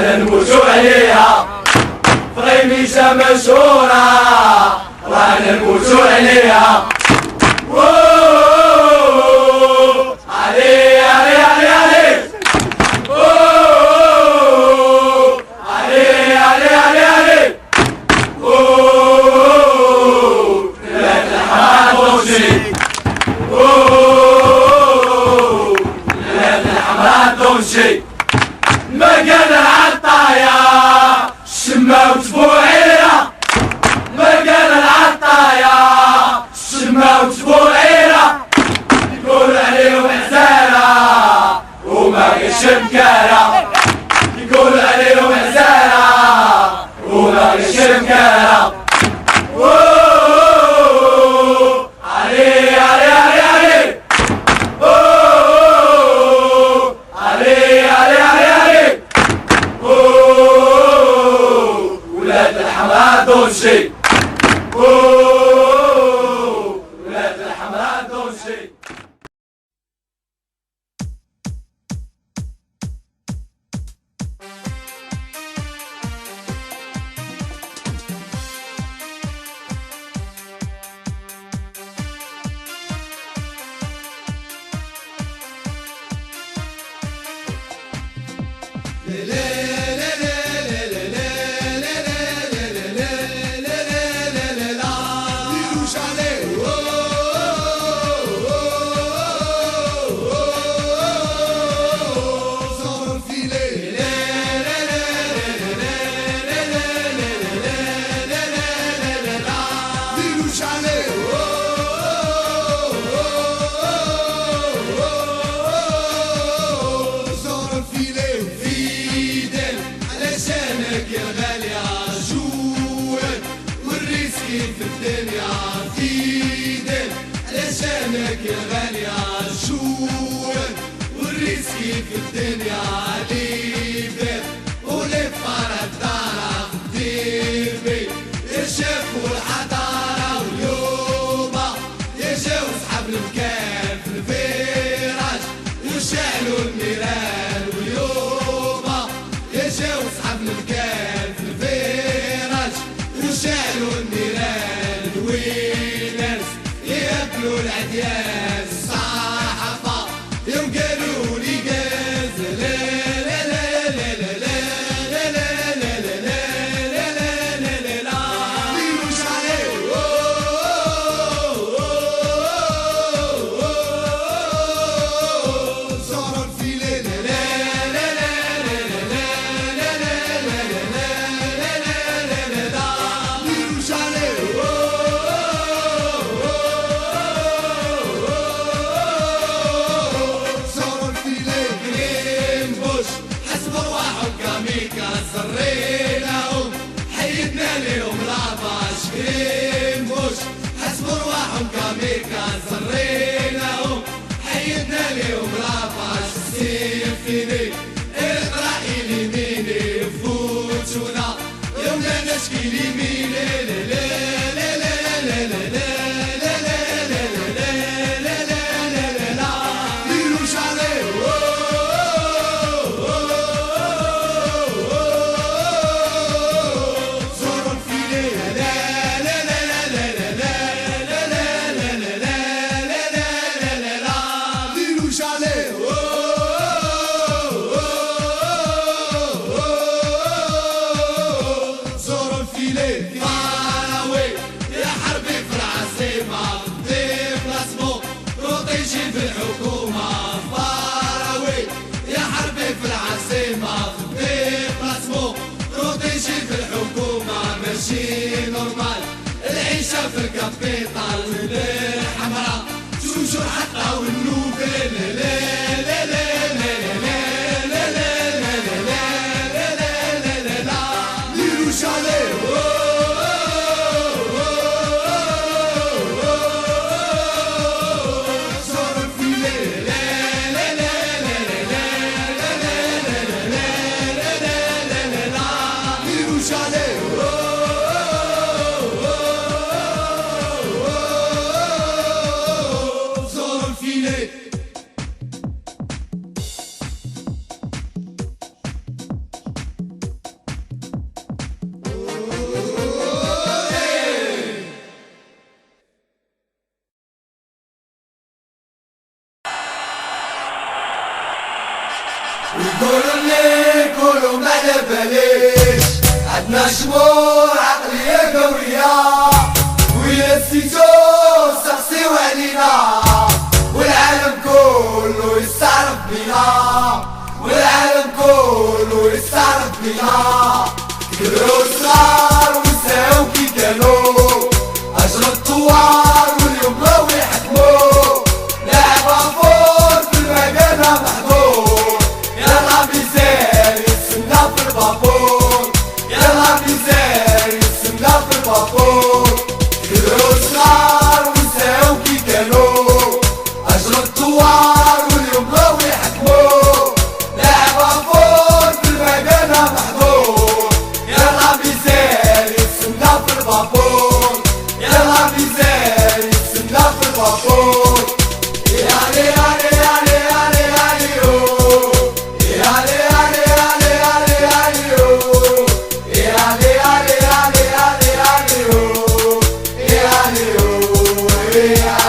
نموت عليها في ميسة مسورة راح عليها دور الشمكرة علي علي علي علي علي علي علي علي ولاد الحماد دول شي give it. شبعكم الكل وما نبلش عدنا شموع عقلية قوية. ويا السيتو سقسيو علينا والعالم كله يستعرف بينا. والعالم كله يستعرف بينا. كبروا yeah.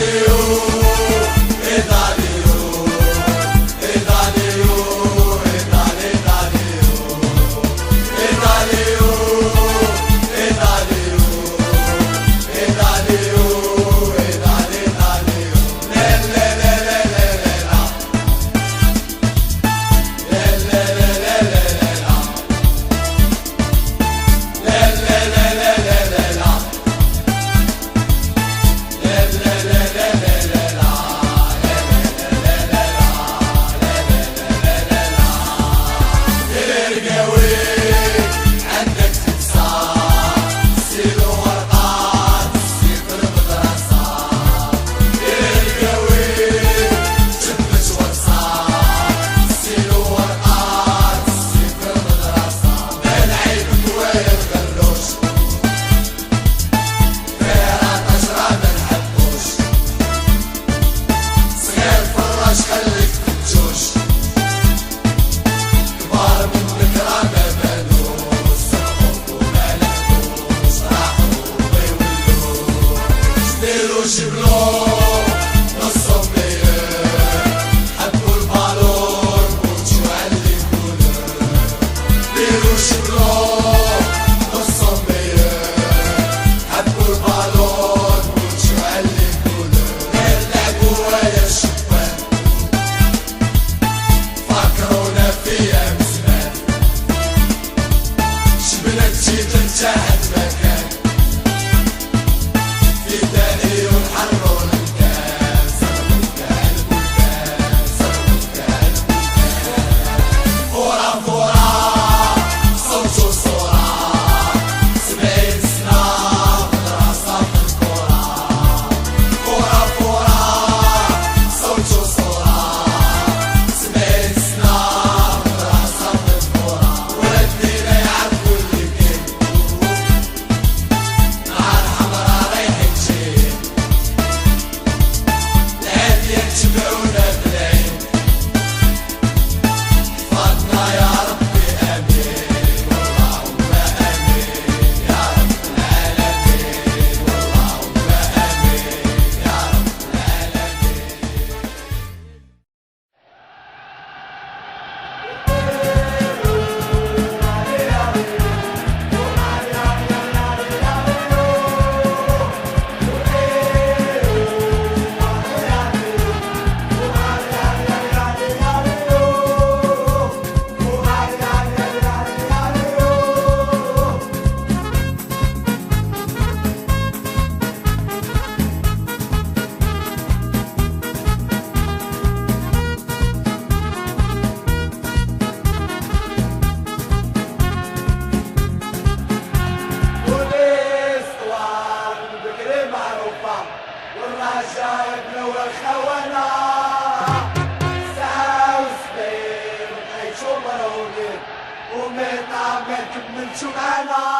do. Chugana.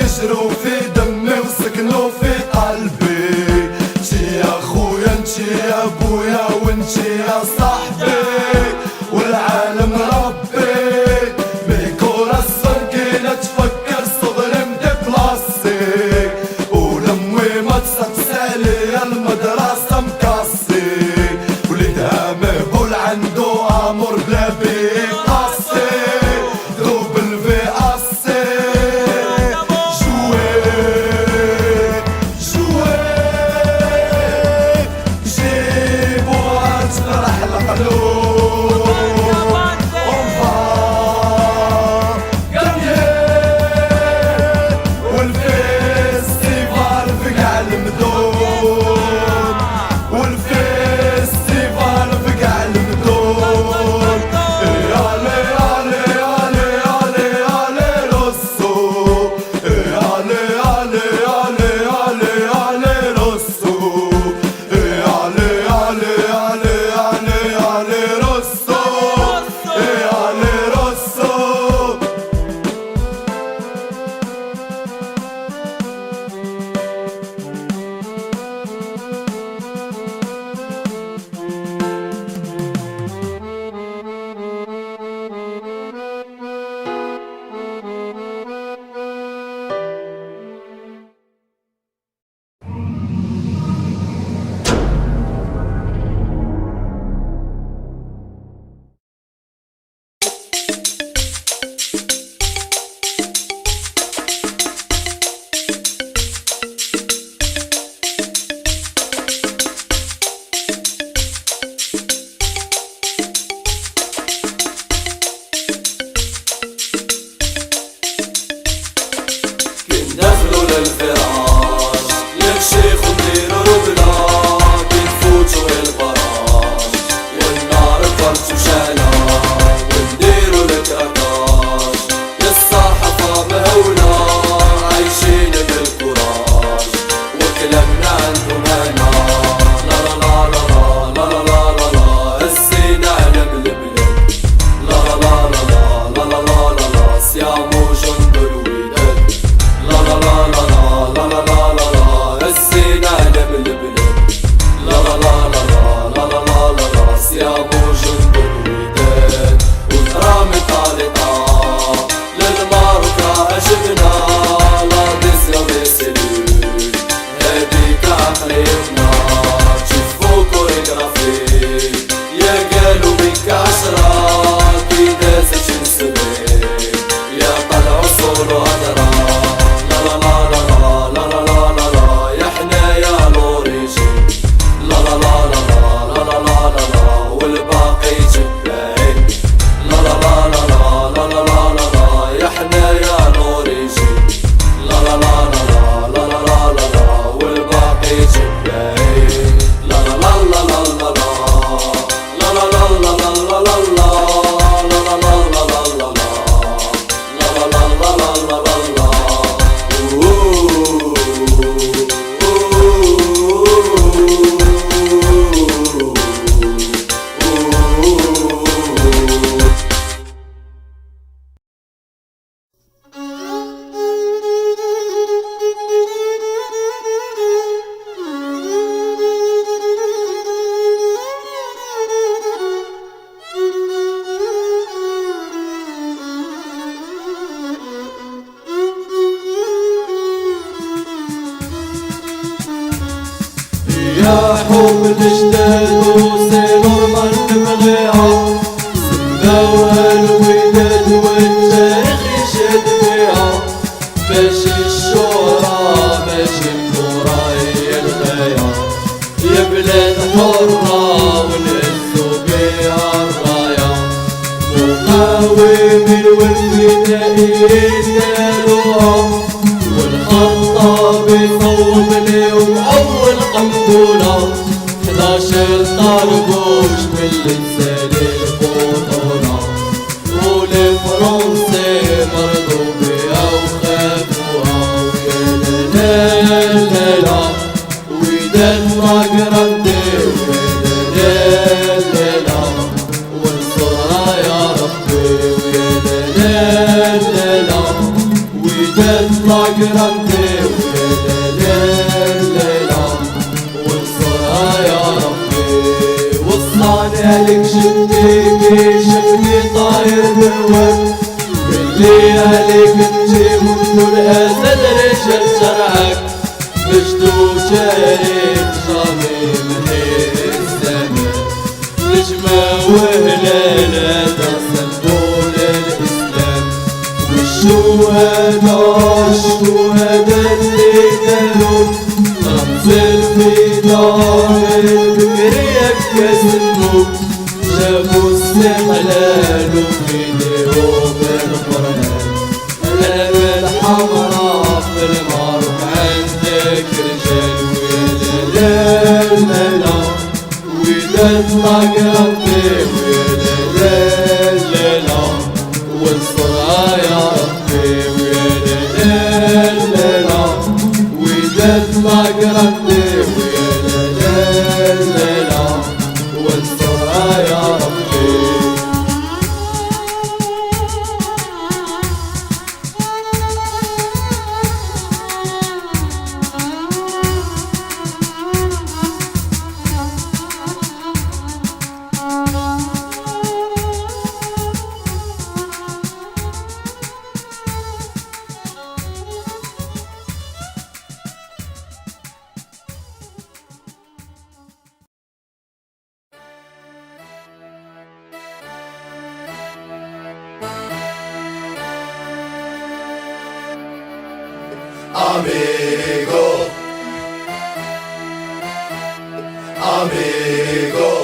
digital ومن وفينا إيدنا نقف والخطة بصوب اليوم أول قنبلة 11 طربوش باللي نسالي البطولة ولفرنسا grande وليلام وصلها يا ربي وصلان عليك شفتيكي شفتي طاير بالوقت اللي عليك انتي والنور ازل رجال amigo, amigo.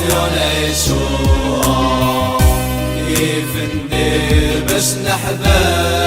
عصيان عيشوها كيف ندير باش نحبس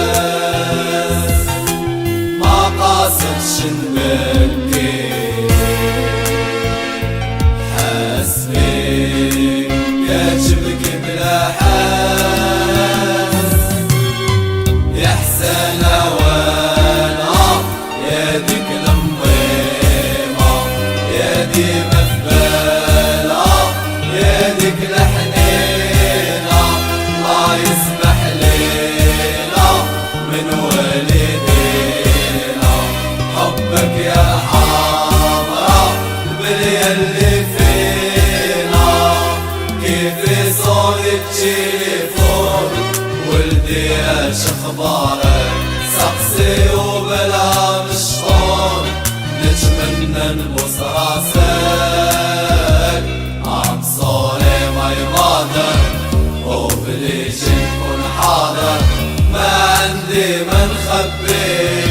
من خبي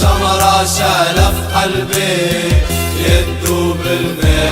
شمرة شالف قلبي يدوب المي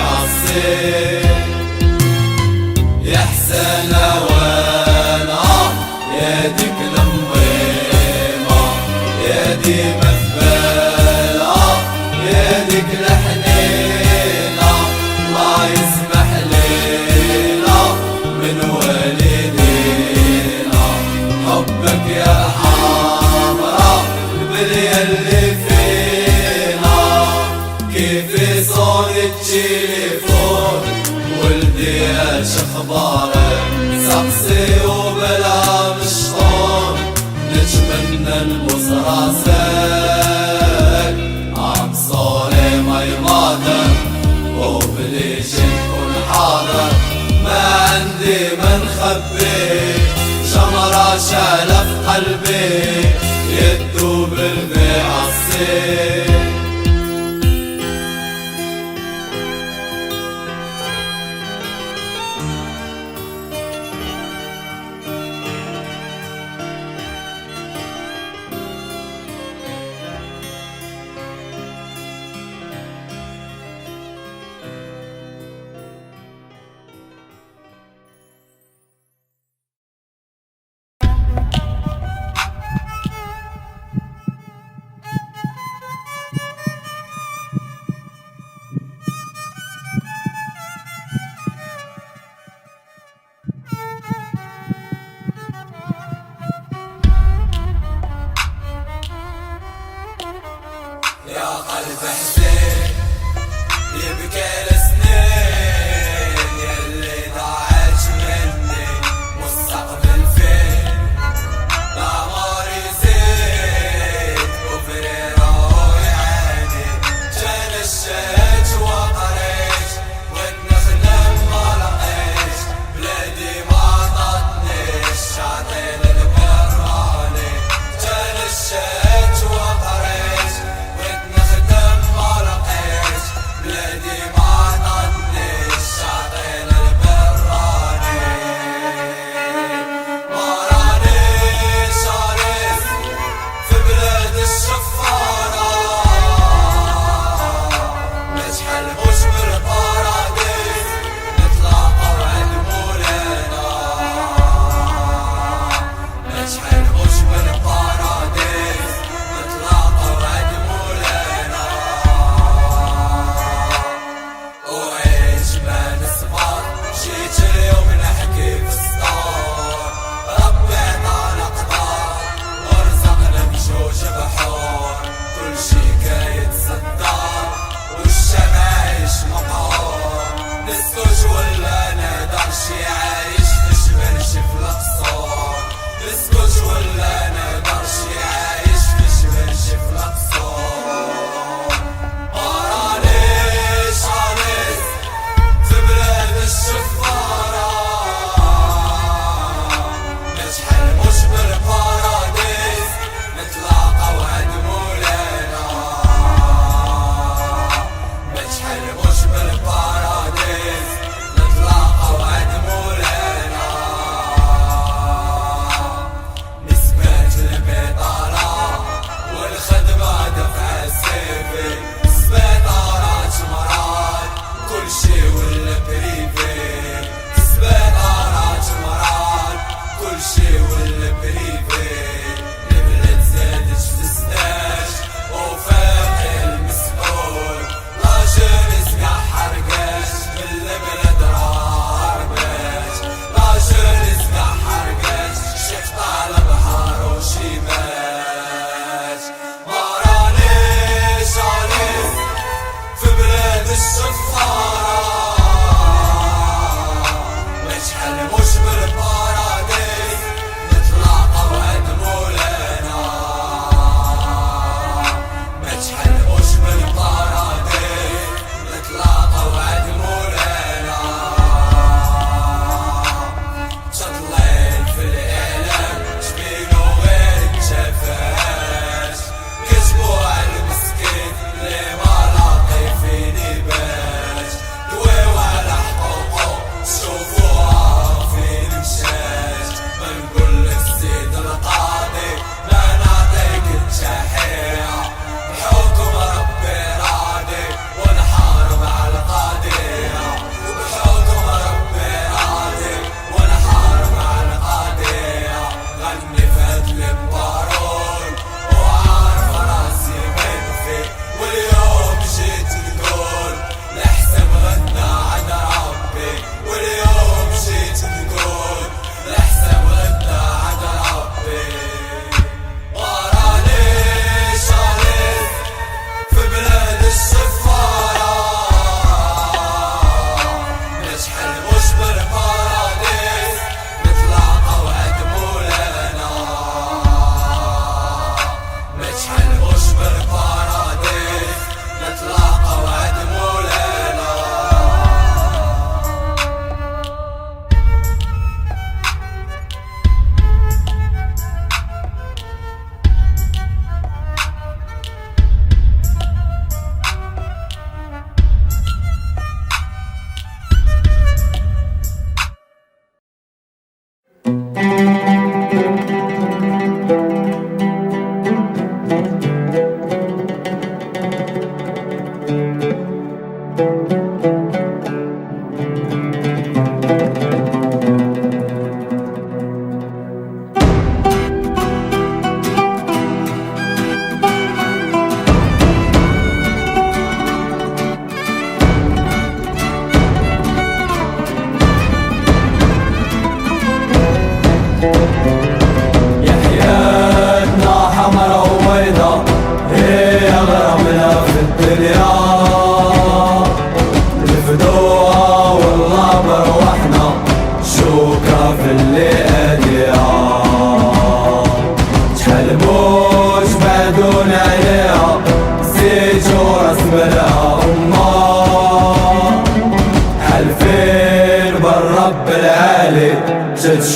شالف قلبي.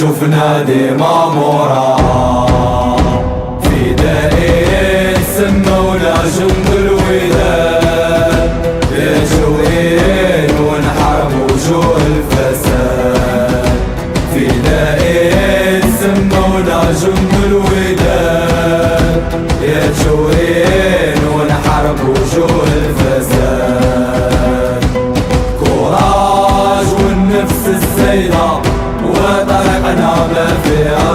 تشوفنا ديما مورا.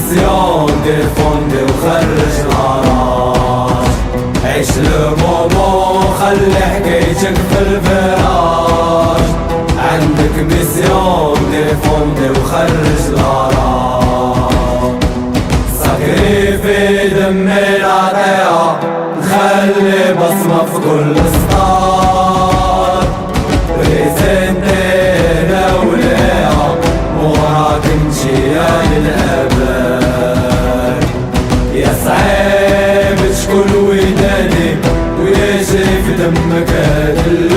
عندك ميسيون دير فوندي وخرج الغراج. عيش المومو خلي حكايتك في الفراش عندك ميسيون دير فوندي وخرج الغراج. سكري في دمي العطية نخلي بصمة في كل سطار ريزنتينا وليها وراك نجي የተጠመቀ ድሎ